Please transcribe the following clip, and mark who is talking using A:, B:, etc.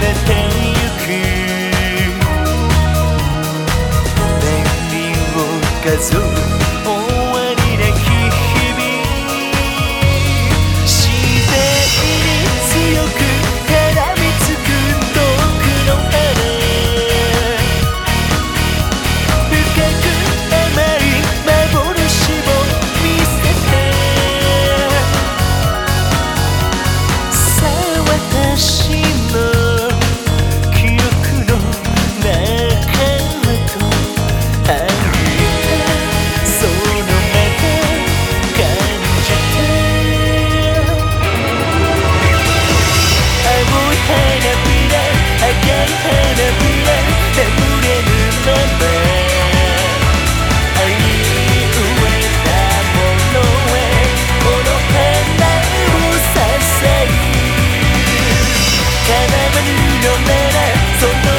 A: れてゆく。を数えその